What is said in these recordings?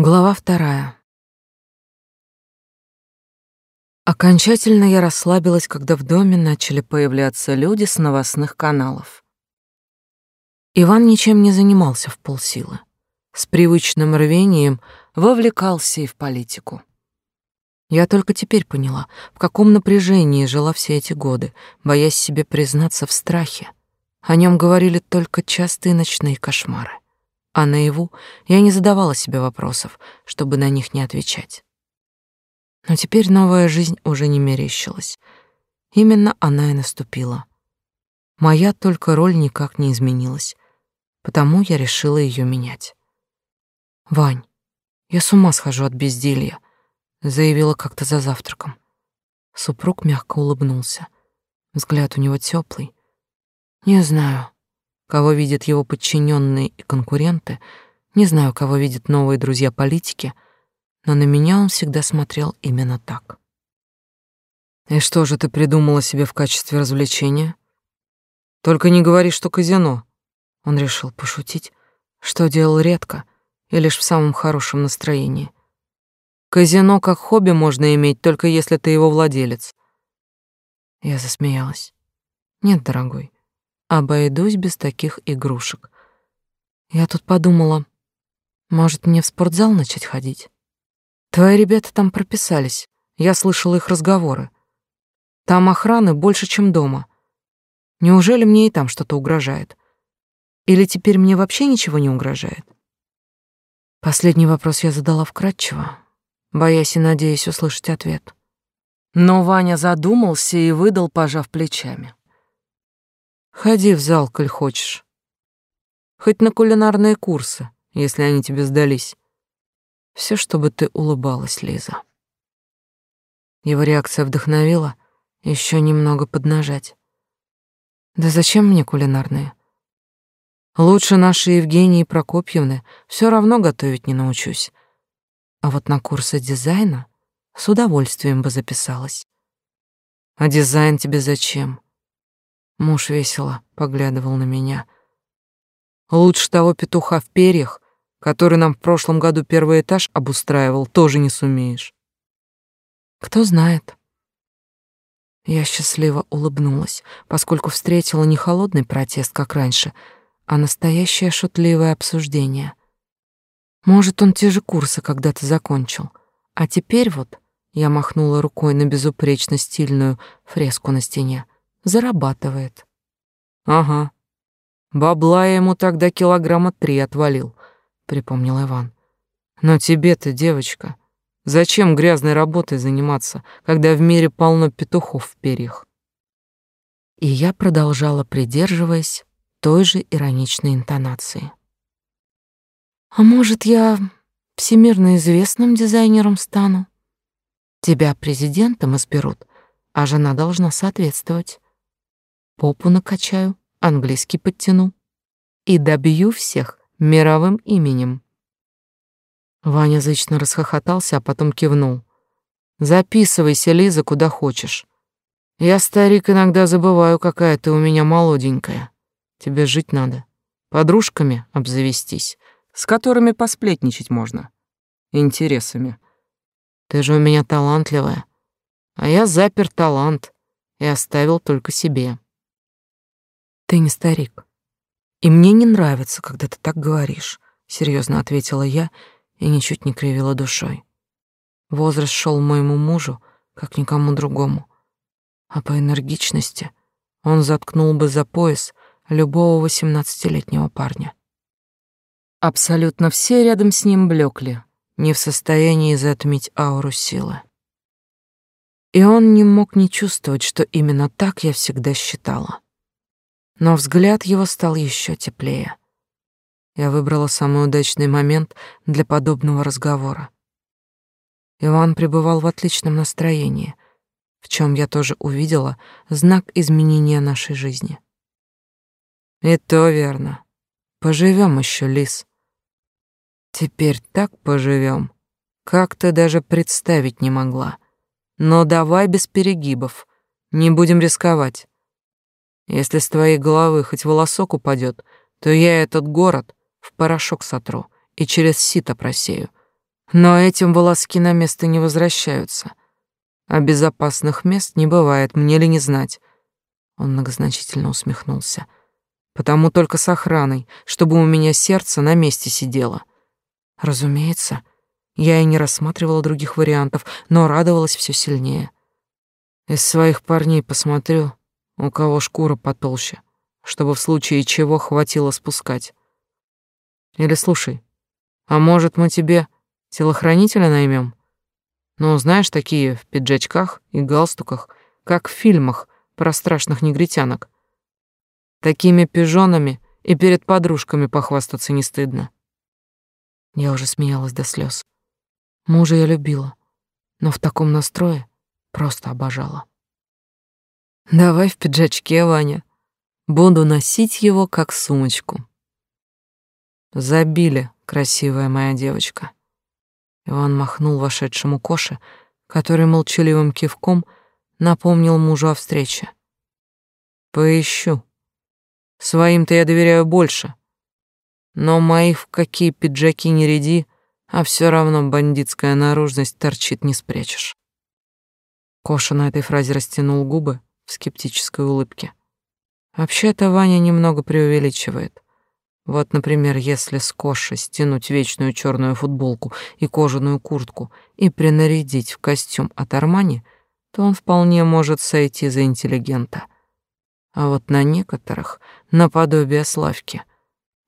Глава вторая. Окончательно я расслабилась, когда в доме начали появляться люди с новостных каналов. Иван ничем не занимался в полсилы. С привычным рвением вовлекался и в политику. Я только теперь поняла, в каком напряжении жила все эти годы, боясь себе признаться в страхе. О нем говорили только частые ночные кошмары а наяву я не задавала себе вопросов, чтобы на них не отвечать. Но теперь новая жизнь уже не мерещилась. Именно она и наступила. Моя только роль никак не изменилась, потому я решила ее менять. «Вань, я с ума схожу от безделья», — заявила как-то за завтраком. Супруг мягко улыбнулся. Взгляд у него теплый. «Не знаю, кого видят его подчиненные и конкуренты, не знаю, кого видят новые друзья политики, но на меня он всегда смотрел именно так. И что же ты придумала себе в качестве развлечения? Только не говори, что казино. Он решил пошутить, что делал редко и лишь в самом хорошем настроении. Казино как хобби можно иметь, только если ты его владелец. Я засмеялась. Нет, дорогой, Обойдусь без таких игрушек. Я тут подумала, может, мне в спортзал начать ходить? Твои ребята там прописались. Я слышала их разговоры. Там охраны больше, чем дома. Неужели мне и там что-то угрожает? Или теперь мне вообще ничего не угрожает? Последний вопрос я задала вкратчиво, боясь и надеясь услышать ответ. Но Ваня задумался и выдал, пожав плечами. Ходи в зал, коль хочешь. Хоть на кулинарные курсы, если они тебе сдались. Все, чтобы ты улыбалась, Лиза. Его реакция вдохновила еще немного поднажать. Да зачем мне кулинарные? Лучше нашей Евгении Прокопьевны все равно готовить не научусь. А вот на курсы дизайна с удовольствием бы записалась. А дизайн тебе зачем? Муж весело поглядывал на меня. Лучше того петуха в перьях, который нам в прошлом году первый этаж обустраивал, тоже не сумеешь. Кто знает. Я счастливо улыбнулась, поскольку встретила не холодный протест, как раньше, а настоящее шутливое обсуждение. Может, он те же курсы когда-то закончил, а теперь вот я махнула рукой на безупречно стильную фреску на стене — зарабатывает. Ага. Бабла я ему тогда килограмма три отвалил, припомнил Иван. Но тебе-то, девочка, зачем грязной работой заниматься, когда в мире полно петухов в перьях? И я продолжала, придерживаясь той же ироничной интонации. А может, я всемирно известным дизайнером стану? Тебя президентом изберут, а жена должна соответствовать попу накачаю, английский подтяну и добью всех мировым именем. Ваня зычно расхохотался, а потом кивнул. Записывайся, Лиза, куда хочешь. Я, старик, иногда забываю, какая ты у меня молоденькая. Тебе жить надо. Подружками обзавестись, с которыми посплетничать можно. Интересами. Ты же у меня талантливая, а я запер талант и оставил только себе. Ты не старик. И мне не нравится, когда ты так говоришь, серьезно ответила я и ничуть не кривила душой. Возраст шел моему мужу, как никому другому. А по энергичности он заткнул бы за пояс любого восемнадцатилетнего парня. Абсолютно все рядом с ним блекли, не в состоянии затмить ауру силы. И он не мог не чувствовать, что именно так я всегда считала но взгляд его стал еще теплее. Я выбрала самый удачный момент для подобного разговора. Иван пребывал в отличном настроении, в чем я тоже увидела знак изменения нашей жизни. И то верно. Поживем еще, Лис. Теперь так поживем, как ты даже представить не могла. Но давай без перегибов, не будем рисковать. Если с твоей головы хоть волосок упадет, то я этот город в порошок сотру и через сито просею. Но этим волоски на место не возвращаются. А безопасных мест не бывает, мне ли не знать. Он многозначительно усмехнулся. Потому только с охраной, чтобы у меня сердце на месте сидело. Разумеется, я и не рассматривала других вариантов, но радовалась все сильнее. Из своих парней посмотрю, у кого шкура потолще, чтобы в случае чего хватило спускать. Или слушай, а может мы тебе телохранителя наймем? Ну, знаешь, такие в пиджачках и галстуках, как в фильмах про страшных негритянок. Такими пижонами и перед подружками похвастаться не стыдно. Я уже смеялась до слез. Мужа я любила, но в таком настрое просто обожала. Давай в пиджачке, Ваня. Буду носить его как сумочку. Забили, красивая моя девочка. Иван махнул вошедшему Коше, который молчаливым кивком напомнил мужу о встрече. Поищу. Своим-то я доверяю больше. Но моих в какие пиджаки не ряди, а все равно бандитская наружность торчит не спрячешь. Коша на этой фразе растянул губы в скептической улыбке. Вообще-то Ваня немного преувеличивает. Вот, например, если с Коши стянуть вечную черную футболку и кожаную куртку и принарядить в костюм от Армани, то он вполне может сойти за интеллигента. А вот на некоторых, наподобие Славки,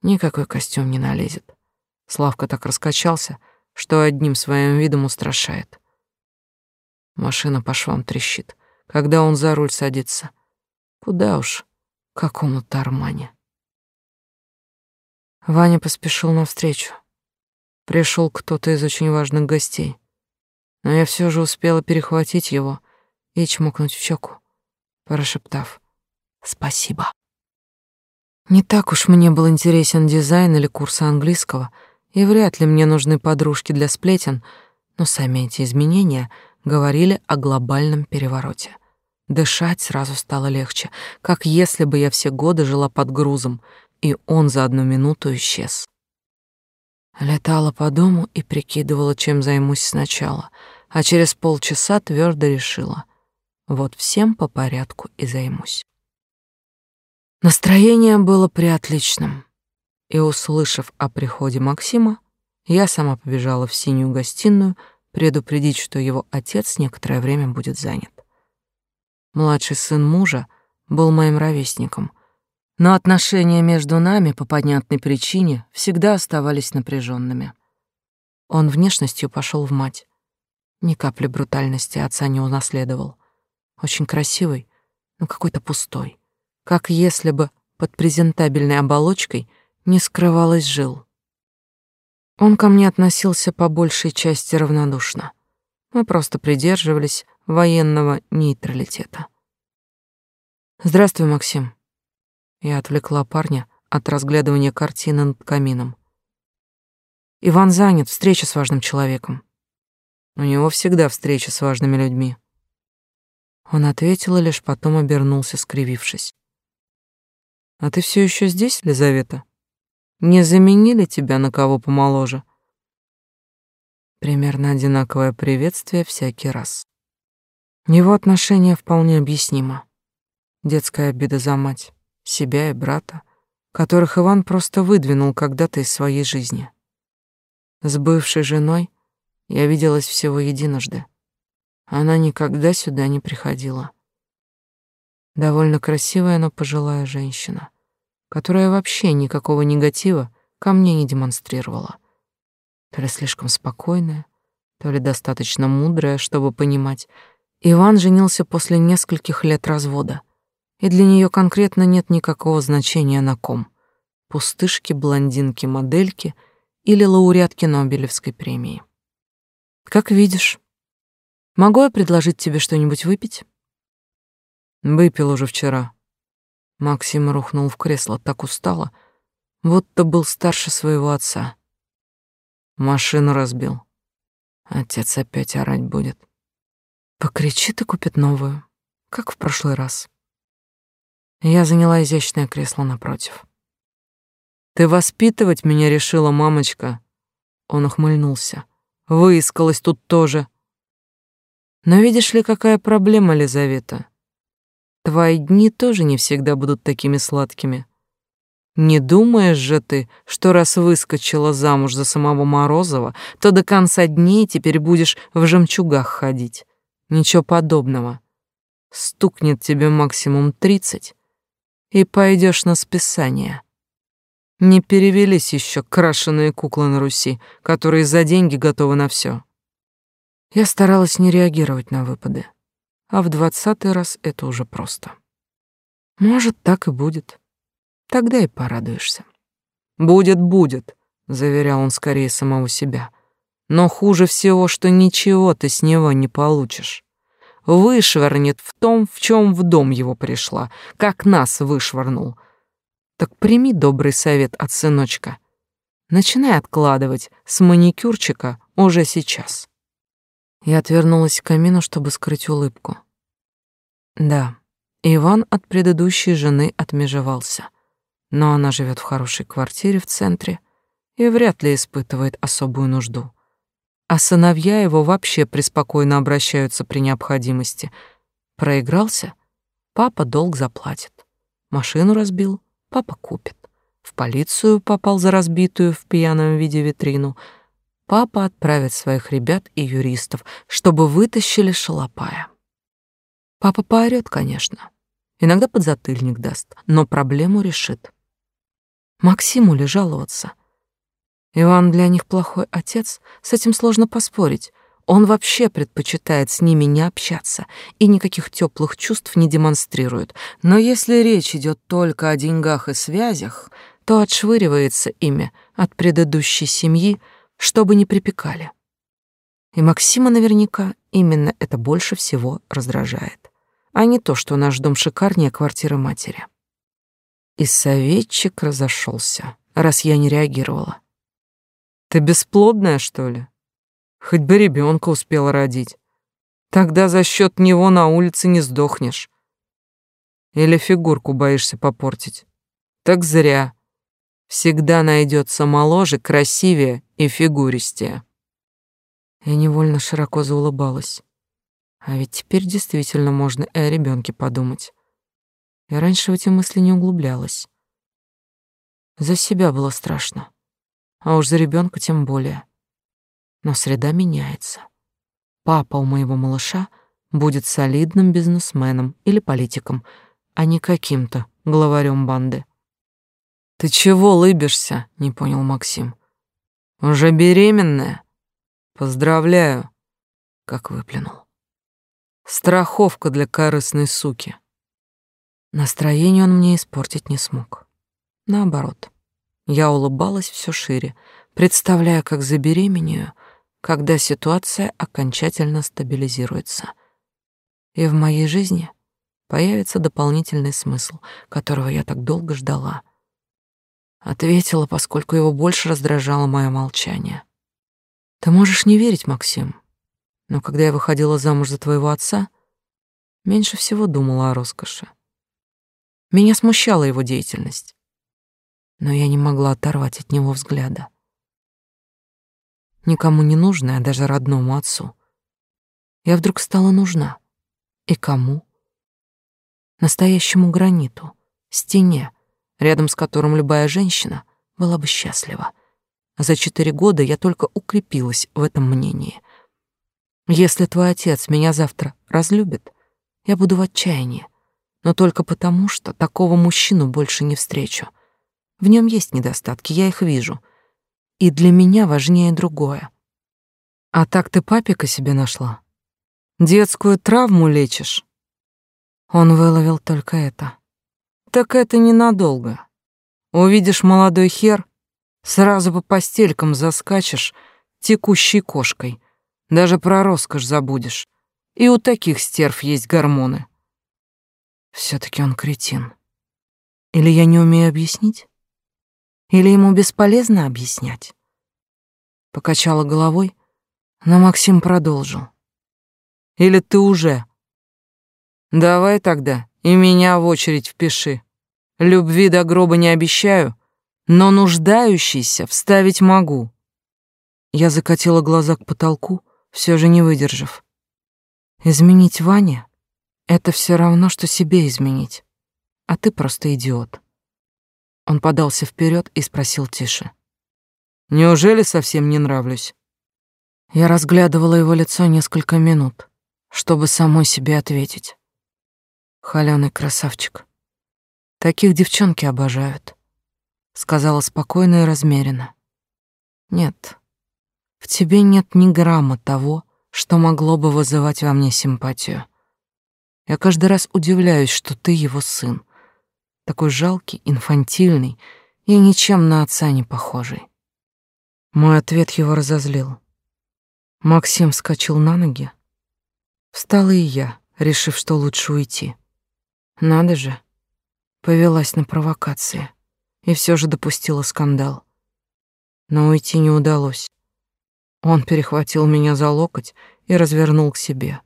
никакой костюм не налезет. Славка так раскачался, что одним своим видом устрашает. Машина по швам трещит, когда он за руль садится. Куда уж, какому-то Армане. Ваня поспешил навстречу. Пришел кто-то из очень важных гостей. Но я все же успела перехватить его и чмокнуть в щеку, прошептав «Спасибо». Не так уж мне был интересен дизайн или курсы английского, и вряд ли мне нужны подружки для сплетен, но сами эти изменения говорили о глобальном перевороте. Дышать сразу стало легче, как если бы я все годы жила под грузом, и он за одну минуту исчез. Летала по дому и прикидывала, чем займусь сначала, а через полчаса твердо решила. Вот всем по порядку и займусь. Настроение было приотличным, и, услышав о приходе Максима, я сама побежала в синюю гостиную предупредить, что его отец некоторое время будет занят. Младший сын мужа был моим ровесником — но отношения между нами по понятной причине всегда оставались напряженными. Он внешностью пошел в мать. Ни капли брутальности отца не унаследовал. Очень красивый, но какой-то пустой. Как если бы под презентабельной оболочкой не скрывалось жил. Он ко мне относился по большей части равнодушно. Мы просто придерживались военного нейтралитета. «Здравствуй, Максим», я отвлекла парня от разглядывания картины над камином. Иван занят, встреча с важным человеком. У него всегда встреча с важными людьми. Он ответил и лишь потом обернулся, скривившись. А ты все еще здесь, Лизавета? Не заменили тебя на кого помоложе? Примерно одинаковое приветствие всякий раз. Его отношение вполне объяснимо. Детская обида за мать себя и брата, которых Иван просто выдвинул когда-то из своей жизни. С бывшей женой я виделась всего единожды. Она никогда сюда не приходила. Довольно красивая, но пожилая женщина, которая вообще никакого негатива ко мне не демонстрировала. То ли слишком спокойная, то ли достаточно мудрая, чтобы понимать. Иван женился после нескольких лет развода — и для нее конкретно нет никакого значения на ком. Пустышки, блондинки, модельки или лауреатки Нобелевской премии. Как видишь. Могу я предложить тебе что-нибудь выпить? Выпил уже вчера. Максим рухнул в кресло так устало, будто был старше своего отца. Машину разбил. Отец опять орать будет. Покричит и купит новую, как в прошлый раз. Я заняла изящное кресло напротив. «Ты воспитывать меня решила, мамочка?» Он ухмыльнулся, Выискалась тут тоже. Но видишь ли, какая проблема, Лизавета? Твои дни тоже не всегда будут такими сладкими. Не думаешь же ты, что раз выскочила замуж за самого Морозова, то до конца дней теперь будешь в жемчугах ходить? Ничего подобного. Стукнет тебе максимум тридцать, и пойдешь на списание. Не перевелись еще крашеные куклы на Руси, которые за деньги готовы на все. Я старалась не реагировать на выпады, а в двадцатый раз это уже просто. Может, так и будет. Тогда и порадуешься. Будет, будет, заверял он скорее самого себя. Но хуже всего, что ничего ты с него не получишь вышвырнет в том, в чем в дом его пришла, как нас вышвырнул. Так прими добрый совет от сыночка. Начинай откладывать с маникюрчика уже сейчас. Я отвернулась к камину, чтобы скрыть улыбку. Да, Иван от предыдущей жены отмежевался, но она живет в хорошей квартире в центре и вряд ли испытывает особую нужду а сыновья его вообще преспокойно обращаются при необходимости. Проигрался? Папа долг заплатит. Машину разбил? Папа купит. В полицию попал за разбитую в пьяном виде витрину. Папа отправит своих ребят и юристов, чтобы вытащили шалопая. Папа поорёт, конечно. Иногда подзатыльник даст, но проблему решит. Максиму ли жаловаться? Иван для них плохой отец, с этим сложно поспорить. Он вообще предпочитает с ними не общаться и никаких теплых чувств не демонстрирует. Но если речь идет только о деньгах и связях, то отшвыривается ими от предыдущей семьи, чтобы не припекали. И Максима наверняка именно это больше всего раздражает, а не то, что наш дом шикарнее квартиры матери. И советчик разошелся, раз я не реагировала. Ты бесплодная, что ли? Хоть бы ребенка успела родить. Тогда за счет него на улице не сдохнешь. Или фигурку боишься попортить. Так зря. Всегда найдется моложе, красивее и фигуристее. Я невольно широко заулыбалась. А ведь теперь действительно можно и о ребенке подумать. Я раньше в эти мысли не углублялась. За себя было страшно а уж за ребенка тем более. Но среда меняется. Папа у моего малыша будет солидным бизнесменом или политиком, а не каким-то главарем банды. Ты чего лыбишься? не понял Максим. Уже беременная? Поздравляю, как выплюнул. Страховка для корыстной суки. Настроение он мне испортить не смог. Наоборот. Я улыбалась все шире, представляя, как забеременею, когда ситуация окончательно стабилизируется. И в моей жизни появится дополнительный смысл, которого я так долго ждала. Ответила, поскольку его больше раздражало мое молчание. Ты можешь не верить, Максим, но когда я выходила замуж за твоего отца, меньше всего думала о роскоши. Меня смущала его деятельность но я не могла оторвать от него взгляда. Никому не нужная, даже родному отцу. Я вдруг стала нужна. И кому? Настоящему граниту, стене, рядом с которым любая женщина была бы счастлива. За четыре года я только укрепилась в этом мнении. Если твой отец меня завтра разлюбит, я буду в отчаянии, но только потому, что такого мужчину больше не встречу — в нем есть недостатки, я их вижу. И для меня важнее другое. А так ты папика себе нашла? Детскую травму лечишь? Он выловил только это. Так это ненадолго. Увидишь молодой хер, сразу по постелькам заскачешь текущей кошкой. Даже про роскошь забудешь. И у таких стерв есть гормоны. все таки он кретин. Или я не умею объяснить? Или ему бесполезно объяснять? Покачала головой, но Максим продолжил. Или ты уже? Давай тогда и меня в очередь впиши. Любви до гроба не обещаю, но нуждающийся вставить могу. Я закатила глаза к потолку, все же не выдержав. Изменить Ване — это все равно, что себе изменить. А ты просто идиот. Он подался вперед и спросил тише. «Неужели совсем не нравлюсь?» Я разглядывала его лицо несколько минут, чтобы самой себе ответить. Холёный красавчик. Таких девчонки обожают, сказала спокойно и размеренно. Нет, в тебе нет ни грамма того, что могло бы вызывать во мне симпатию. Я каждый раз удивляюсь, что ты его сын, такой жалкий, инфантильный и ничем на отца не похожий. Мой ответ его разозлил. Максим вскочил на ноги. Встала и я, решив, что лучше уйти. Надо же, повелась на провокации и все же допустила скандал. Но уйти не удалось. Он перехватил меня за локоть и развернул к себе.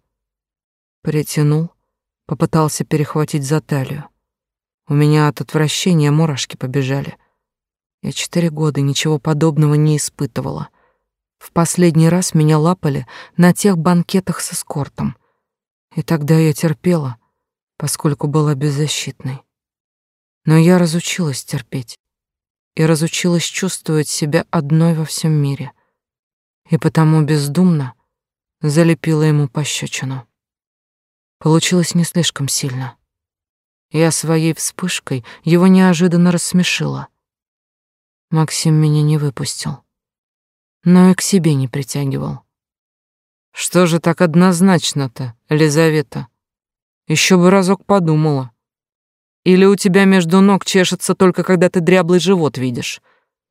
Притянул, попытался перехватить за талию. У меня от отвращения мурашки побежали. Я четыре года ничего подобного не испытывала. В последний раз меня лапали на тех банкетах с эскортом. И тогда я терпела, поскольку была беззащитной. Но я разучилась терпеть и разучилась чувствовать себя одной во всем мире. И потому бездумно залепила ему пощечину. Получилось не слишком сильно. Я своей вспышкой его неожиданно рассмешила. Максим меня не выпустил, но и к себе не притягивал. Что же так однозначно-то, Лизавета? Еще бы разок подумала. Или у тебя между ног чешется только когда ты дряблый живот видишь?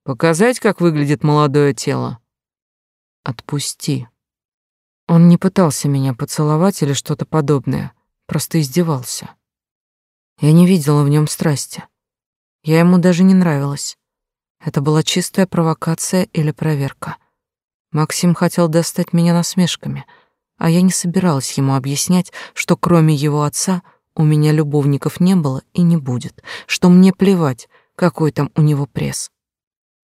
Показать, как выглядит молодое тело? Отпусти. Он не пытался меня поцеловать или что-то подобное, просто издевался. Я не видела в нем страсти. Я ему даже не нравилась. Это была чистая провокация или проверка. Максим хотел достать меня насмешками, а я не собиралась ему объяснять, что кроме его отца у меня любовников не было и не будет, что мне плевать, какой там у него пресс.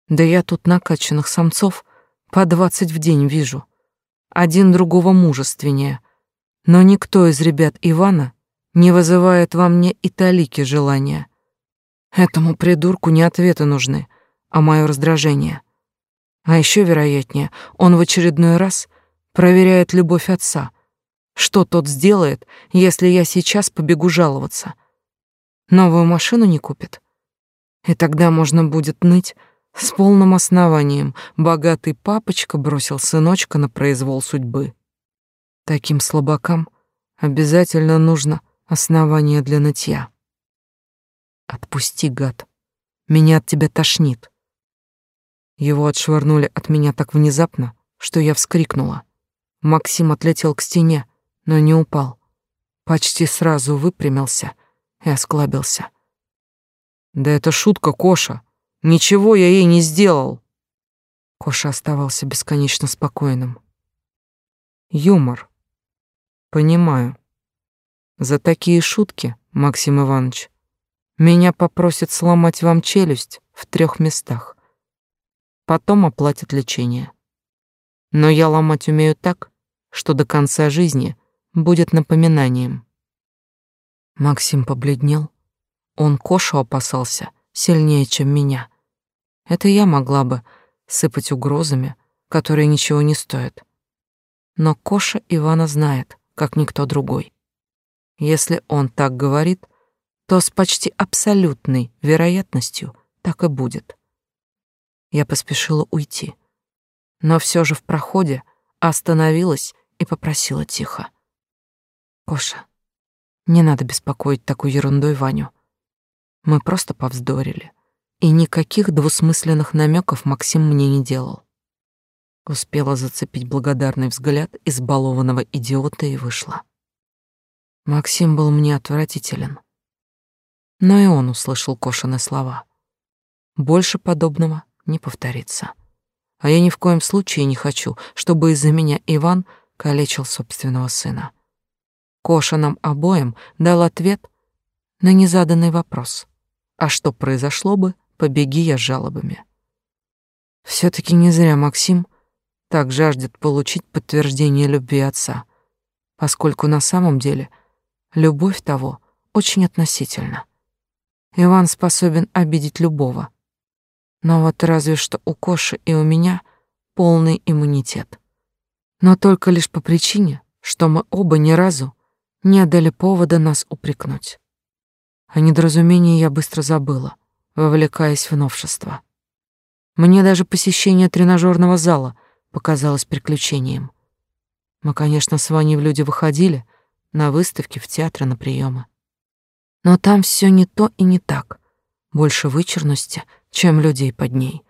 Да я тут накачанных самцов по двадцать в день вижу, один другого мужественнее, но никто из ребят Ивана не вызывает во мне и талики желания. Этому придурку не ответы нужны, а мое раздражение — а еще вероятнее, он в очередной раз проверяет любовь отца. Что тот сделает, если я сейчас побегу жаловаться? Новую машину не купит? И тогда можно будет ныть с полным основанием. Богатый папочка бросил сыночка на произвол судьбы. Таким слабакам обязательно нужно основание для нытья. Отпусти, гад. Меня от тебя тошнит. Его отшвырнули от меня так внезапно, что я вскрикнула. Максим отлетел к стене, но не упал. Почти сразу выпрямился и осклабился. «Да это шутка, Коша. Ничего я ей не сделал». Коша оставался бесконечно спокойным. «Юмор. Понимаю. За такие шутки, Максим Иванович, меня попросят сломать вам челюсть в трех местах потом оплатят лечение. Но я ломать умею так, что до конца жизни будет напоминанием. Максим побледнел. Он Кошу опасался сильнее, чем меня. Это я могла бы сыпать угрозами, которые ничего не стоят. Но Коша Ивана знает, как никто другой. Если он так говорит, то с почти абсолютной вероятностью так и будет. Я поспешила уйти, но все же в проходе остановилась и попросила тихо. «Коша, не надо беспокоить такой ерундой Ваню. Мы просто повздорили, и никаких двусмысленных намеков Максим мне не делал». Успела зацепить благодарный взгляд избалованного идиота и вышла. Максим был мне отвратителен. Но и он услышал Кошины слова. Больше подобного не повторится. А я ни в коем случае не хочу, чтобы из-за меня Иван калечил собственного сына. Коша нам обоим дал ответ на незаданный вопрос. А что произошло бы, побеги я с жалобами. все таки не зря Максим так жаждет получить подтверждение любви отца, поскольку на самом деле любовь того очень относительна. Иван способен обидеть любого. Но вот разве что у Коши и у меня полный иммунитет. Но только лишь по причине, что мы оба ни разу не дали повода нас упрекнуть. О недоразумении я быстро забыла, вовлекаясь в новшество. Мне даже посещение тренажерного зала показалось приключением. Мы, конечно, с Ваней в люди выходили, на выставки, в театры, на приемы. Но там все не то и не так. Больше вычурности, чем людей под ней.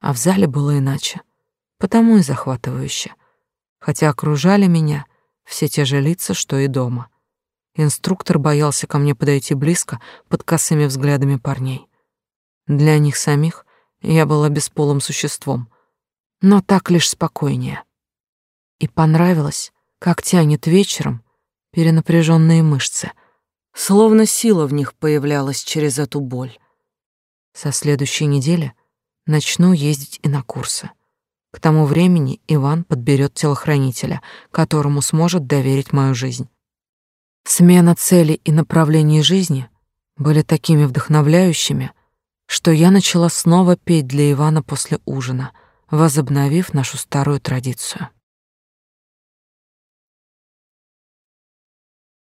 А в зале было иначе. Потому и захватывающе. Хотя окружали меня все те же лица, что и дома. Инструктор боялся ко мне подойти близко под косыми взглядами парней. Для них самих я была бесполым существом, но так лишь спокойнее. И понравилось, как тянет вечером перенапряженные мышцы — Словно сила в них появлялась через эту боль. Со следующей недели начну ездить и на курсы. К тому времени Иван подберет телохранителя, которому сможет доверить мою жизнь. Смена цели и направлений жизни были такими вдохновляющими, что я начала снова петь для Ивана после ужина, возобновив нашу старую традицию.